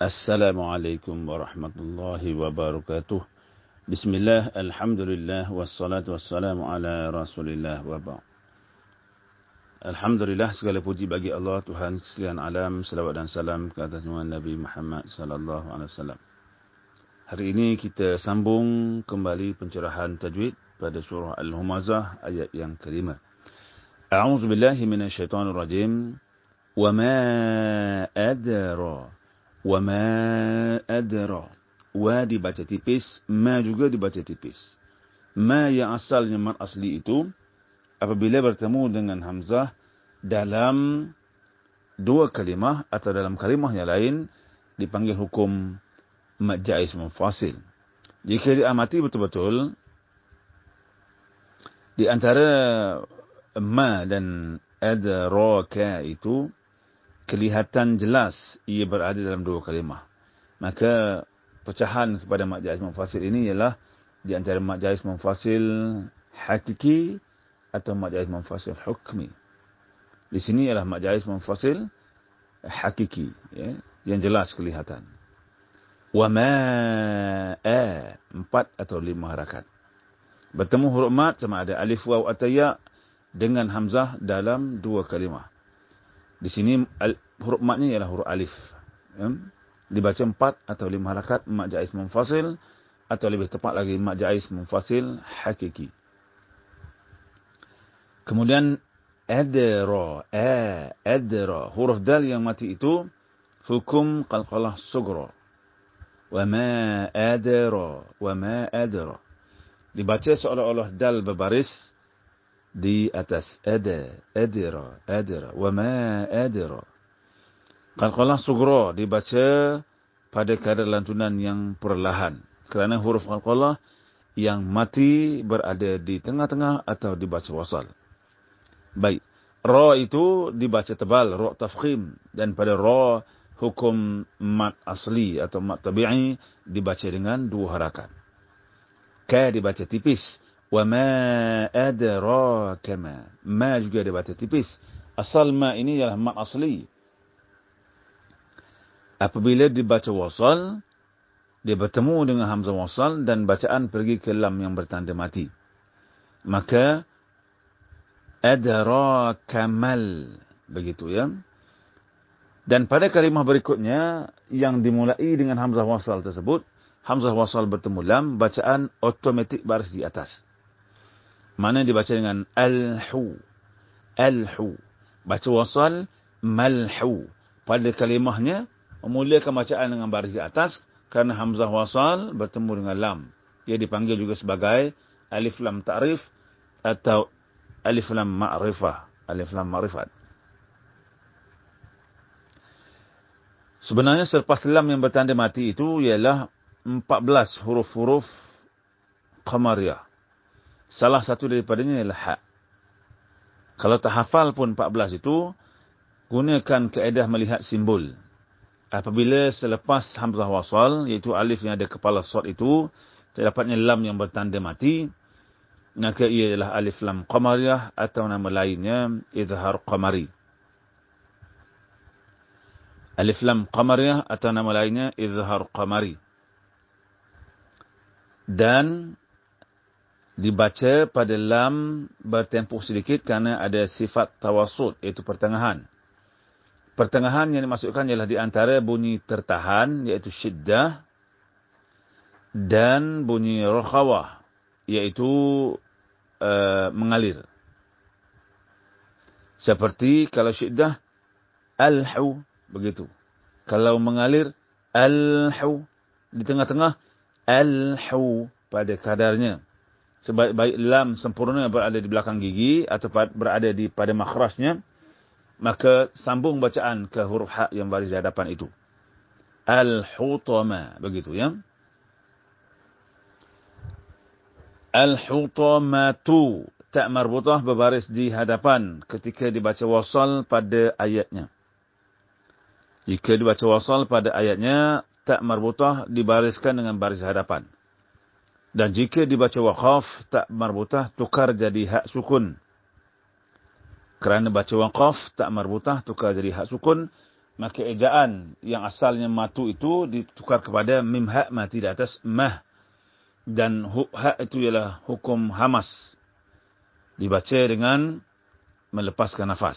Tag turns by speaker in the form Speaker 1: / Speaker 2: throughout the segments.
Speaker 1: Assalamualaikum warahmatullahi wabarakatuh. Bismillah, Alhamdulillah, wassalatu wassalamu ala rasulillah wa ba' Alhamdulillah, segala puji bagi Allah, Tuhan sekalian alam, salawat dan salam ke atas Nabi Muhammad sallallahu alaihi wasallam. Hari ini kita sambung kembali pencerahan tajwid pada surah Al-Humazah ayat yang kelima. A'udzu billahi minasyaitonir rajim. Wa ma adra Wama adara. Wa dibaca tipis. Ma juga dibaca tipis. Ma yang asalnya mad asli itu. Apabila bertemu dengan Hamzah. Dalam dua kalimah. Atau dalam kalimah yang lain. Dipanggil hukum mad jaiz munfasil. Jika diamati betul-betul. Di antara ma dan adraka itu kelihatan jelas ia berada dalam dua kalimah. Maka pecahan kepada mak jais mufasil ini ialah di antara mak jais mufasil hakiki atau mak jais mufasil hukmi. Di sini ialah mak jais mufasil hakiki ya, yang jelas kelihatan. Wa ma a empat atau lima harakat. Bertemu huruf mat sama ada alif waw atau ya dengan hamzah dalam dua kalimah. Di sini huruf matnya ialah huruf alif. Ya? Dibaca empat atau lima harakat mak jais munfasil atau lebih tepat lagi mak jais munfasil hakiki. Kemudian adra, a, adra, huruf dal yang mati itu hukum qalqalah sugra. Wa ma adra, wa ma adra. Dibaca seolah-olah dal berbaris di atas ada, adira, adira, wa ma adira. Qalqalah sugro dibaca pada kadar lantunan yang perlahan. Kerana huruf qalqalah yang mati berada di tengah-tengah atau dibaca wasal. Baik. Ra itu dibaca tebal, ra tafkhim. Dan pada ra hukum mat asli atau mat tabi'i dibaca dengan dua harakat. Ka dibaca tipis. Wa ma adraka ma. Ma juga dia baca tipis. Asal ma ini ialah mat asli. Apabila dibaca wasal, dia bertemu dengan hamzah wasal dan bacaan pergi ke lam yang bertanda mati. Maka adraka mal. Begitu ya. Dan pada kalimah berikutnya yang dimulai dengan hamzah wasal tersebut, hamzah wasal bertemu lam, bacaan otomatik baris di atas. Mana dibaca dengan al-hu. Al-hu. Baca wasal mal-hu. Pada kalimahnya, memulakan bacaan dengan baris di atas, kerana hamzah wasal bertemu dengan lam. Ia dipanggil juga sebagai alif lam ta'rif atau alif lam ma'rifah. Alif lam ma'rifat. Sebenarnya selepas lam yang bertanda mati itu ialah 14 huruf-huruf qamariyah. Salah satu daripadanya ialah hak. Kalau tak hafal pun 14 itu, gunakan keedah melihat simbol. Apabila selepas hamzah wasal, iaitu alif yang ada kepala sod itu, terdapatnya lam yang bertanda mati, maka ia ialah alif lam qamariyah atau nama lainnya izhar qamari. Alif lam qamariyah atau nama lainnya izhar qamari. Dan dibaca pada lam bertempuh sedikit kerana ada sifat tawasud iaitu pertengahan. Pertengahan yang dimasukkan ialah di antara bunyi tertahan iaitu syiddah dan bunyi rokhawah iaitu uh, mengalir. Seperti kalau syiddah al-hu begitu. Kalau mengalir al-hu di tengah-tengah al-hu pada kadarnya sebaik-baik lam sempurna berada di belakang gigi atau berada di pada makhrajnya maka sambung bacaan ke huruf ha yang baris di hadapan itu. Al-hutama. Begitu ya. Al-hutamatu. Tak marbutah berbaris di hadapan ketika dibaca wasal pada ayatnya. Jika dibaca wasal pada ayatnya tak marbutah dibariskan dengan baris hadapan. Dan jika dibaca waqaf tak marbutah tukar jadi hak sukun. Kerana baca waqaf tak marbutah tukar jadi hak sukun, Maka ejaan yang asalnya matu itu ditukar kepada mim ha mati di atas mah. Dan ha itu ialah hukum hamas. Dibaca dengan melepaskan nafas.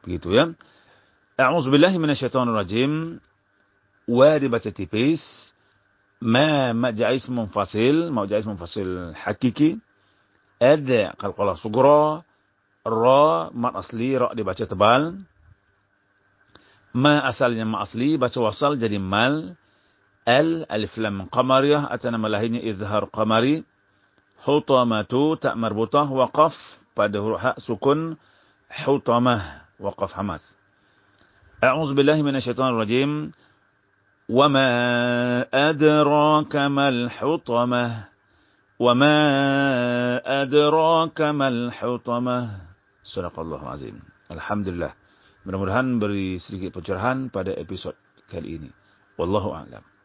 Speaker 1: Begitu ya. A'udzubillahi minasyaitonirrajim. Wa dibaca tipis. Ma maja ism munfasil, maja ism munfasil hakiki. Ad qalqalah sugra. Ra mat asli ra dibaca tebal. Ma asalnya ma asli baca wasal jadi mal. Al alif lam qamariyah atau nama lainnya izhar qamari. Hutamatu tak marbutah waqaf pada huruf ha sukun hutamah waqaf hamas. A'udzu billahi minasyaitonir rajim. Adraka mal hutamah. Wa ma adraka mal hutamah. Sadaqallahu azim. Alhamdulillah. Mudah-mudahan beri sedikit pencerahan pada episod kali ini. Wallahu a'lam.